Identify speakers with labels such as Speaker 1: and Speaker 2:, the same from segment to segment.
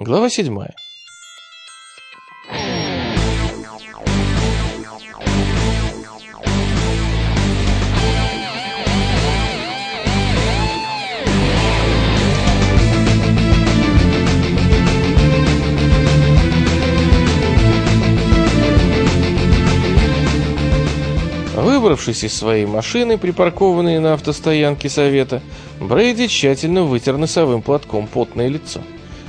Speaker 1: Глава седьмая. Выбравшись из своей машины, припаркованной на автостоянке совета, Брейди тщательно вытер носовым платком потное лицо.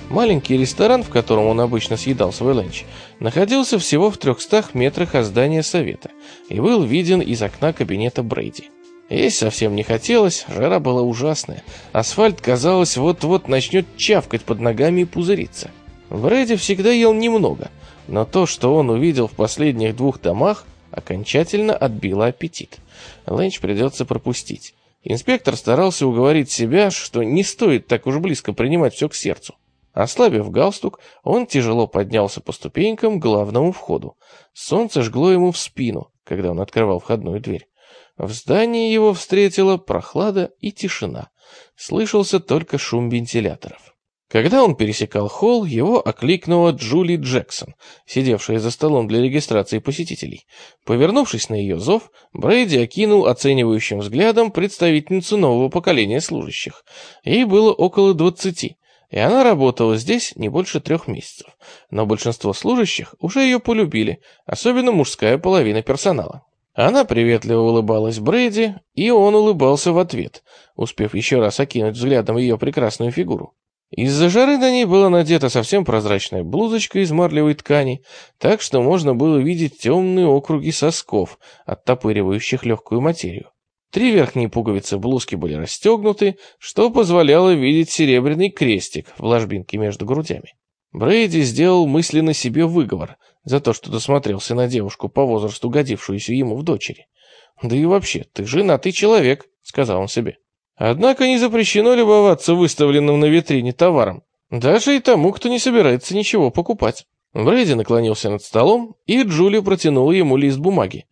Speaker 1: Маленький ресторан, в котором он обычно съедал свой ланч, находился всего в 300 метрах от здания совета и был виден из окна кабинета Брейди. Есть совсем не хотелось, жара была ужасная. Асфальт, казалось, вот-вот начнет чавкать под ногами и пузыриться. Брейди всегда ел немного, но то, что он увидел в последних двух домах, окончательно отбило аппетит. Лэнч придется пропустить. Инспектор старался уговорить себя, что не стоит так уж близко принимать все к сердцу. Ослабив галстук, он тяжело поднялся по ступенькам к главному входу. Солнце жгло ему в спину, когда он открывал входную дверь. В здании его встретила прохлада и тишина. Слышался только шум вентиляторов. Когда он пересекал холл, его окликнула Джули Джексон, сидевшая за столом для регистрации посетителей. Повернувшись на ее зов, Брейди окинул оценивающим взглядом представительницу нового поколения служащих. Ей было около двадцати и она работала здесь не больше трех месяцев. Но большинство служащих уже ее полюбили, особенно мужская половина персонала. Она приветливо улыбалась Брейди, и он улыбался в ответ, успев еще раз окинуть взглядом ее прекрасную фигуру. Из-за жары на ней была надета совсем прозрачная блузочка из марлевой ткани, так что можно было видеть темные округи сосков, оттопыривающих легкую материю. Три верхние пуговицы блузки были расстегнуты, что позволяло видеть серебряный крестик в ложбинке между грудями. Брейди сделал мысленно себе выговор за то, что досмотрелся на девушку по возрасту, годившуюся ему в дочери. «Да и вообще, ты женатый человек», — сказал он себе. Однако не запрещено любоваться выставленным на витрине товаром, даже и тому, кто не собирается ничего покупать. Брейди наклонился над столом, и Джули протянула ему лист бумаги.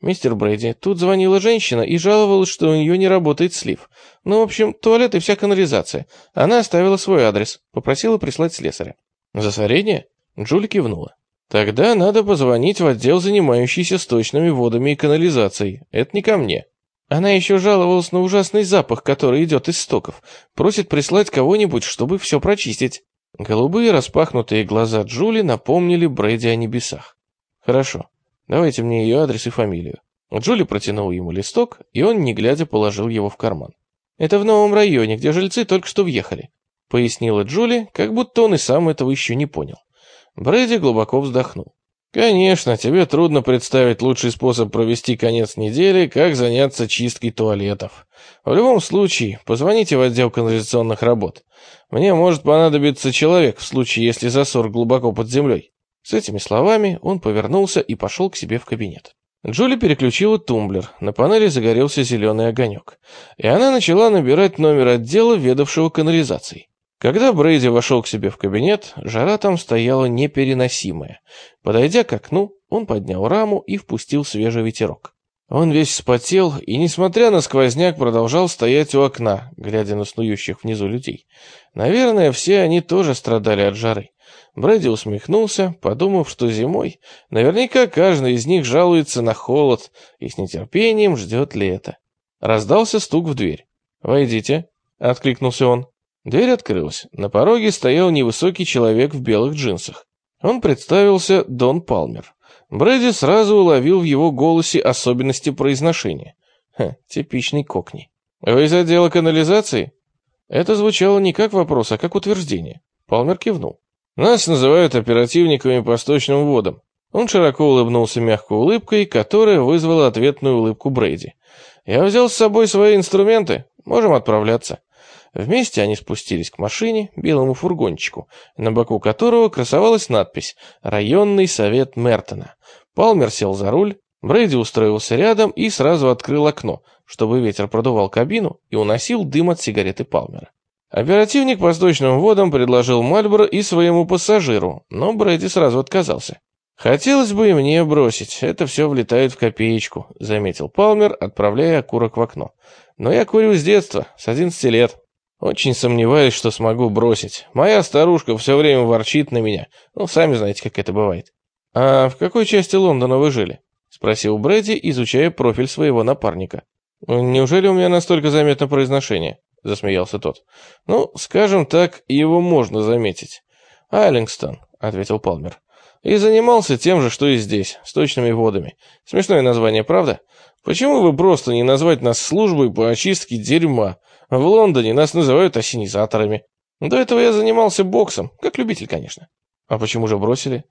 Speaker 1: «Мистер Брейди, тут звонила женщина и жаловалась, что у нее не работает слив. Ну, в общем, туалет и вся канализация. Она оставила свой адрес, попросила прислать слесаря». «Засорение?» Джули кивнула. «Тогда надо позвонить в отдел, занимающийся сточными водами и канализацией. Это не ко мне». Она еще жаловалась на ужасный запах, который идет из стоков. Просит прислать кого-нибудь, чтобы все прочистить. Голубые распахнутые глаза Джули напомнили Брэди о небесах. «Хорошо. Давайте мне ее адрес и фамилию». Джули протянул ему листок, и он, не глядя, положил его в карман. «Это в новом районе, где жильцы только что въехали», — пояснила Джули, как будто он и сам этого еще не понял. Брэди глубоко вздохнул. Конечно, тебе трудно представить лучший способ провести конец недели, как заняться чисткой туалетов. В любом случае, позвоните в отдел канализационных работ. Мне может понадобиться человек в случае, если засор глубоко под землей. С этими словами он повернулся и пошел к себе в кабинет. Джули переключила тумблер, на панели загорелся зеленый огонек, и она начала набирать номер отдела, ведавшего канализацией. Когда Брейди вошел к себе в кабинет, жара там стояла непереносимая. Подойдя к окну, он поднял раму и впустил свежий ветерок. Он весь вспотел и, несмотря на сквозняк, продолжал стоять у окна, глядя на снующих внизу людей. Наверное, все они тоже страдали от жары. Брэди усмехнулся, подумав, что зимой наверняка каждый из них жалуется на холод и с нетерпением ждет лета. Раздался стук в дверь. «Войдите», — откликнулся он. Дверь открылась. На пороге стоял невысокий человек в белых джинсах. Он представился Дон Палмер. Брэди сразу уловил в его голосе особенности произношения. Ха, типичный кокни. «Вы из отдела канализации?» Это звучало не как вопрос, а как утверждение. Палмер кивнул. «Нас называют оперативниками по сточным водам». Он широко улыбнулся мягкой улыбкой, которая вызвала ответную улыбку Брейди. «Я взял с собой свои инструменты. Можем отправляться». Вместе они спустились к машине, белому фургончику, на боку которого красовалась надпись «Районный совет Мертона». Палмер сел за руль, Брейди устроился рядом и сразу открыл окно, чтобы ветер продувал кабину и уносил дым от сигареты Палмера. Оперативник по сточным водам предложил Мальборо и своему пассажиру, но Брейди сразу отказался. «Хотелось бы и мне бросить, это все влетает в копеечку», — заметил Палмер, отправляя окурок в окно. «Но я курю с детства, с 11 лет». Очень сомневаюсь, что смогу бросить. Моя старушка все время ворчит на меня. Ну, сами знаете, как это бывает. А в какой части Лондона вы жили? Спросил Брэди, изучая профиль своего напарника. Неужели у меня настолько заметно произношение? Засмеялся тот. Ну, скажем так, его можно заметить. Айлингстон, ответил Палмер. И занимался тем же, что и здесь, с точными водами. Смешное название, правда? Почему бы просто не назвать нас службой по очистке дерьма? В Лондоне нас называют осенизаторами. До этого я занимался боксом, как любитель, конечно. А почему же бросили?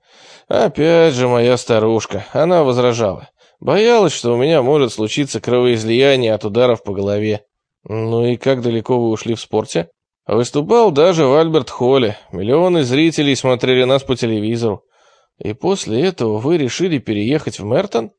Speaker 1: Опять же моя старушка. Она возражала. Боялась, что у меня может случиться кровоизлияние от ударов по голове. Ну и как далеко вы ушли в спорте? Выступал даже в Альберт-Холле. Миллионы зрителей смотрели нас по телевизору. И после этого вы решили переехать в Мертон?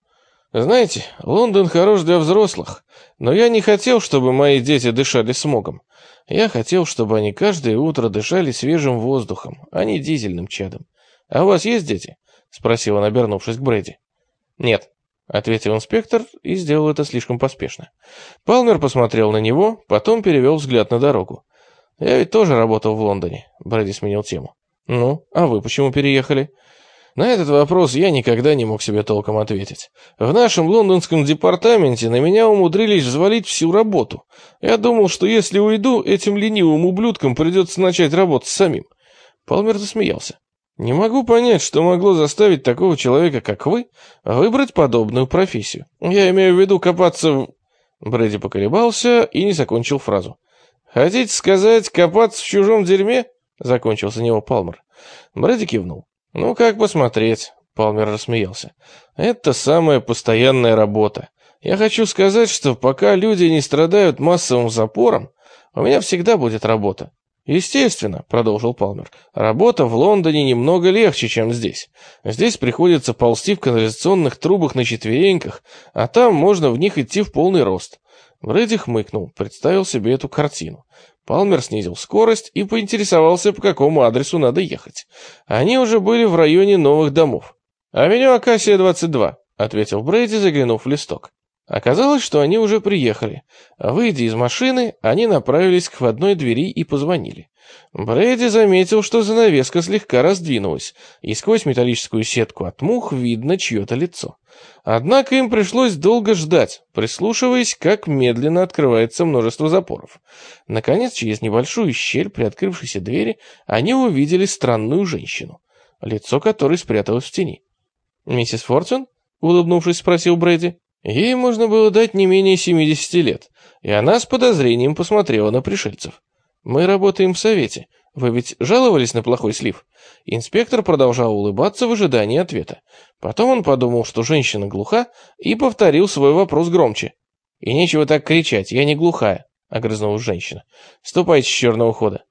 Speaker 1: Знаете, Лондон хорош для взрослых, но я не хотел, чтобы мои дети дышали смогом. Я хотел, чтобы они каждое утро дышали свежим воздухом, а не дизельным чадом. А у вас есть дети? Спросил он, обернувшись к Брэди. Нет, ответил инспектор и сделал это слишком поспешно. Палмер посмотрел на него, потом перевел взгляд на дорогу. Я ведь тоже работал в Лондоне. Брэди сменил тему. Ну, а вы почему переехали? На этот вопрос я никогда не мог себе толком ответить. В нашем лондонском департаменте на меня умудрились взвалить всю работу. Я думал, что если уйду, этим ленивым ублюдкам придется начать работать самим. Палмер засмеялся. Не могу понять, что могло заставить такого человека, как вы, выбрать подобную профессию. Я имею в виду копаться в... Брэди поколебался и не закончил фразу. «Хотите сказать, копаться в чужом дерьме?» Закончил за него Палмер. Брэди кивнул. «Ну, как посмотреть?» — Палмер рассмеялся. «Это самая постоянная работа. Я хочу сказать, что пока люди не страдают массовым запором, у меня всегда будет работа. Естественно, продолжил Палмер, работа в Лондоне немного легче, чем здесь. Здесь приходится ползти в канализационных трубах на четвереньках, а там можно в них идти в полный рост. Брэди хмыкнул, представил себе эту картину. Палмер снизил скорость и поинтересовался, по какому адресу надо ехать. Они уже были в районе новых домов. «Авеню Акасия-22», — ответил Брейди, заглянув в листок. Оказалось, что они уже приехали. Выйдя из машины, они направились к входной двери и позвонили. Брэди заметил, что занавеска слегка раздвинулась, и сквозь металлическую сетку от мух видно чье-то лицо. Однако им пришлось долго ждать, прислушиваясь, как медленно открывается множество запоров. Наконец, через небольшую щель при открывшейся двери они увидели странную женщину, лицо которой спряталось в тени. «Миссис Фортун?» — улыбнувшись, спросил Брэди. Ей можно было дать не менее 70 лет, и она с подозрением посмотрела на пришельцев. «Мы работаем в совете. Вы ведь жаловались на плохой слив?» Инспектор продолжал улыбаться в ожидании ответа. Потом он подумал, что женщина глуха, и повторил свой вопрос громче. «И нечего так кричать, я не глухая», — огрызнулась женщина. «Ступайте с черного хода».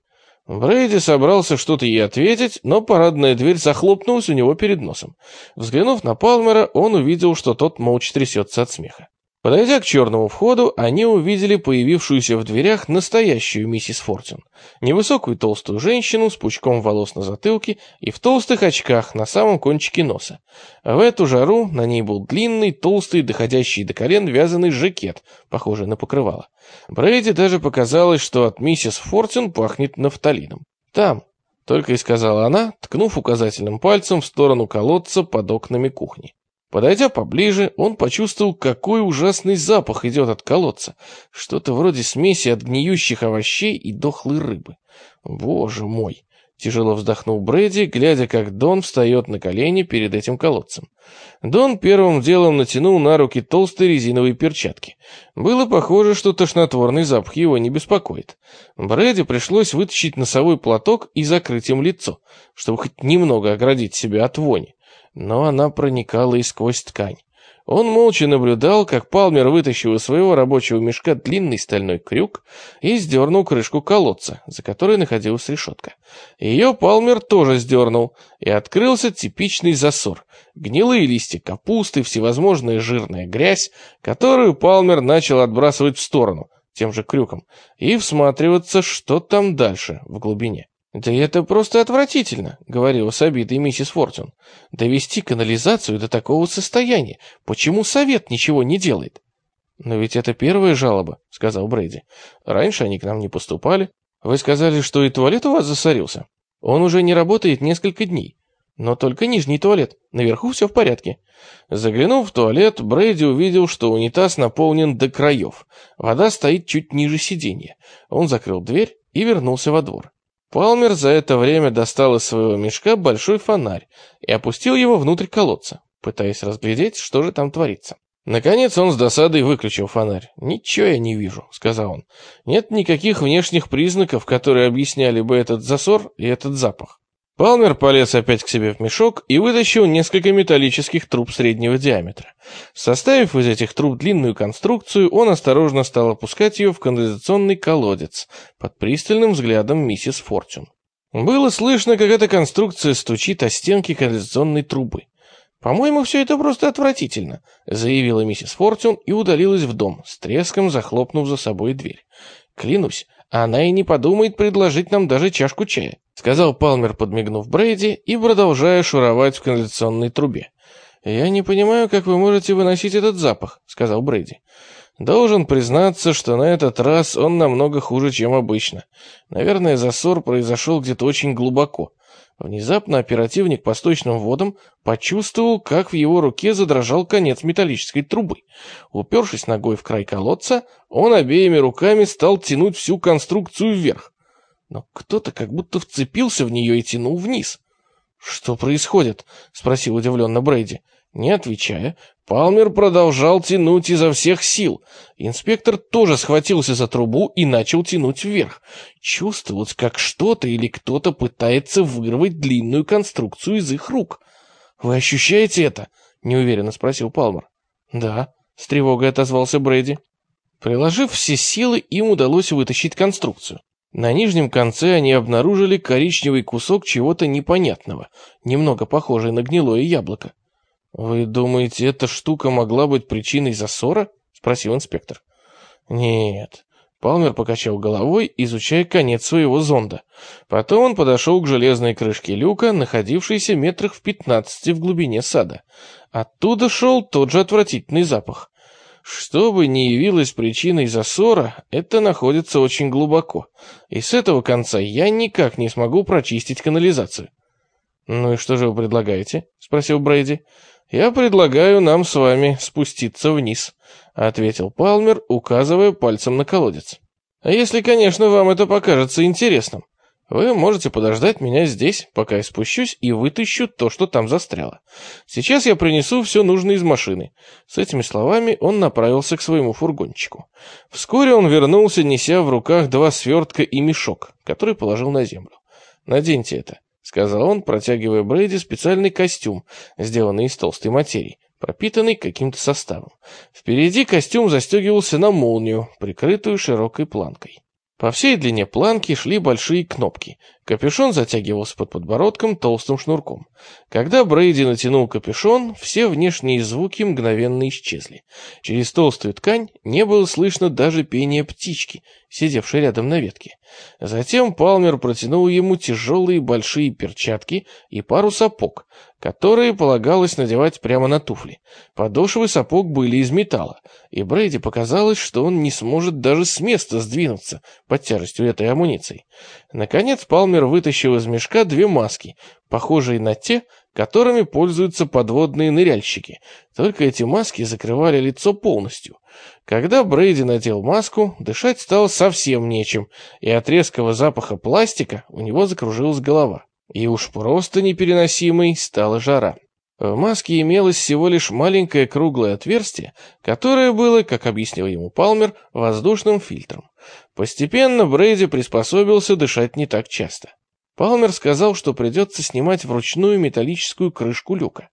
Speaker 1: Брейди собрался что-то ей ответить, но парадная дверь захлопнулась у него перед носом. Взглянув на Палмера, он увидел, что тот молча трясется от смеха. Подойдя к черному входу, они увидели появившуюся в дверях настоящую миссис Фортюн. Невысокую толстую женщину с пучком волос на затылке и в толстых очках на самом кончике носа. В эту жару на ней был длинный, толстый, доходящий до колен вязаный жакет, похожий на покрывало. Брейди даже показалось, что от миссис Фортюн пахнет нафталином. «Там», — только и сказала она, ткнув указательным пальцем в сторону колодца под окнами кухни. Подойдя поближе, он почувствовал, какой ужасный запах идет от колодца. Что-то вроде смеси от гниющих овощей и дохлой рыбы. Боже мой! Тяжело вздохнул Брэди, глядя, как Дон встает на колени перед этим колодцем. Дон первым делом натянул на руки толстые резиновые перчатки. Было похоже, что тошнотворный запах его не беспокоит. Брэди пришлось вытащить носовой платок и закрыть им лицо, чтобы хоть немного оградить себя от вони но она проникала и сквозь ткань. Он молча наблюдал, как Палмер вытащил из своего рабочего мешка длинный стальной крюк и сдернул крышку колодца, за которой находилась решетка. Ее Палмер тоже сдернул, и открылся типичный засор. Гнилые листья капусты, всевозможная жирная грязь, которую Палмер начал отбрасывать в сторону, тем же крюком, и всматриваться, что там дальше, в глубине. «Да это просто отвратительно», — говорила с обидой миссис Фортун. «Довести канализацию до такого состояния. Почему совет ничего не делает?» «Но ведь это первая жалоба», — сказал Брейди. «Раньше они к нам не поступали». Вы сказали, что и туалет у вас засорился? Он уже не работает несколько дней. Но только нижний туалет. Наверху все в порядке. Заглянув в туалет, Брейди увидел, что унитаз наполнен до краев. Вода стоит чуть ниже сиденья. Он закрыл дверь и вернулся во двор. Палмер за это время достал из своего мешка большой фонарь и опустил его внутрь колодца, пытаясь разглядеть, что же там творится. Наконец он с досадой выключил фонарь. «Ничего я не вижу», — сказал он. «Нет никаких внешних признаков, которые объясняли бы этот засор и этот запах». Палмер полез опять к себе в мешок и вытащил несколько металлических труб среднего диаметра. Составив из этих труб длинную конструкцию, он осторожно стал опускать ее в канализационный колодец под пристальным взглядом миссис Фортюн. Было слышно, как эта конструкция стучит о стенки канализационной трубы. «По-моему, все это просто отвратительно», — заявила миссис Фортюн и удалилась в дом, с треском захлопнув за собой дверь. «Клянусь, она и не подумает предложить нам даже чашку чая», — сказал Палмер, подмигнув Брейди и продолжая шуровать в канализационной трубе. «Я не понимаю, как вы можете выносить этот запах», — сказал Брейди. «Должен признаться, что на этот раз он намного хуже, чем обычно. Наверное, засор произошел где-то очень глубоко. Внезапно оперативник по сточным водам почувствовал, как в его руке задрожал конец металлической трубы. Упершись ногой в край колодца, он обеими руками стал тянуть всю конструкцию вверх. Но кто-то как будто вцепился в нее и тянул вниз. «Что происходит?» — спросил удивленно Брейди. Не отвечая, Палмер продолжал тянуть изо всех сил. Инспектор тоже схватился за трубу и начал тянуть вверх. Чувствовалось, как что-то или кто-то пытается вырвать длинную конструкцию из их рук. «Вы ощущаете это?» — неуверенно спросил Палмер. «Да», — с тревогой отозвался Брэди. Приложив все силы, им удалось вытащить конструкцию. На нижнем конце они обнаружили коричневый кусок чего-то непонятного, немного похожий на гнилое яблоко. «Вы думаете, эта штука могла быть причиной засора?» — спросил инспектор. «Нет». Палмер покачал головой, изучая конец своего зонда. Потом он подошел к железной крышке люка, находившейся метрах в пятнадцати в глубине сада. Оттуда шел тот же отвратительный запах. Что бы ни явилось причиной засора, это находится очень глубоко, и с этого конца я никак не смогу прочистить канализацию. «Ну и что же вы предлагаете?» — спросил Брейди. «Я предлагаю нам с вами спуститься вниз», — ответил Палмер, указывая пальцем на колодец. «А если, конечно, вам это покажется интересным, вы можете подождать меня здесь, пока я спущусь и вытащу то, что там застряло. Сейчас я принесу все нужное из машины». С этими словами он направился к своему фургончику. Вскоре он вернулся, неся в руках два свертка и мешок, который положил на землю. «Наденьте это», сказал он, протягивая Брейди специальный костюм, сделанный из толстой материи, пропитанный каким-то составом. Впереди костюм застегивался на молнию, прикрытую широкой планкой. По всей длине планки шли большие кнопки. Капюшон затягивался под подбородком толстым шнурком. Когда Брейди натянул капюшон, все внешние звуки мгновенно исчезли. Через толстую ткань не было слышно даже пения птички, сидевшей рядом на ветке. Затем Палмер протянул ему тяжелые большие перчатки и пару сапог, которые полагалось надевать прямо на туфли. Подошвы сапог были из металла, и Брейди показалось, что он не сможет даже с места сдвинуться под тяжестью этой амуниции. Наконец Палмер вытащил из мешка две маски, похожие на те, которыми пользуются подводные ныряльщики, только эти маски закрывали лицо полностью. Когда Брейди надел маску, дышать стало совсем нечем, и от резкого запаха пластика у него закружилась голова. И уж просто непереносимой стала жара. В маске имелось всего лишь маленькое круглое отверстие, которое было, как объяснил ему Палмер, воздушным фильтром. Постепенно Брейди приспособился дышать не так часто. Палмер сказал, что придется снимать вручную металлическую крышку люка.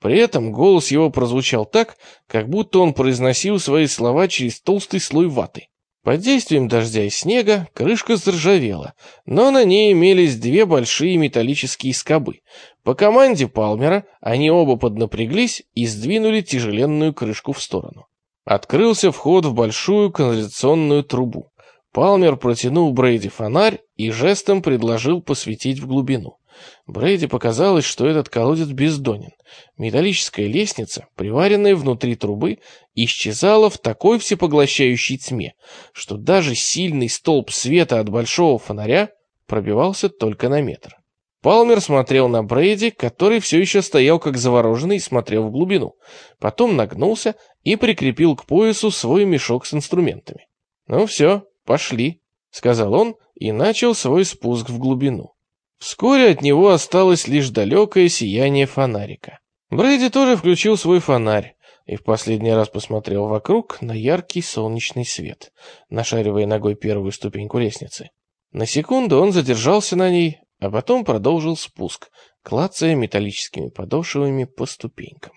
Speaker 1: При этом голос его прозвучал так, как будто он произносил свои слова через толстый слой ваты. Под действием дождя и снега крышка заржавела, но на ней имелись две большие металлические скобы. По команде Палмера они оба поднапряглись и сдвинули тяжеленную крышку в сторону. Открылся вход в большую канализационную трубу. Палмер протянул Брейди фонарь и жестом предложил посветить в глубину. Брейди показалось, что этот колодец бездонен. Металлическая лестница, приваренная внутри трубы, исчезала в такой всепоглощающей тьме, что даже сильный столб света от большого фонаря пробивался только на метр. Палмер смотрел на Брейди, который все еще стоял как завороженный и смотрел в глубину. Потом нагнулся и прикрепил к поясу свой мешок с инструментами. «Ну все, пошли», — сказал он и начал свой спуск в глубину. Вскоре от него осталось лишь далекое сияние фонарика. Брейди тоже включил свой фонарь и в последний раз посмотрел вокруг на яркий солнечный свет, нашаривая ногой первую ступеньку лестницы. На секунду он задержался на ней, а потом продолжил спуск, клацая металлическими подошвами по ступенькам.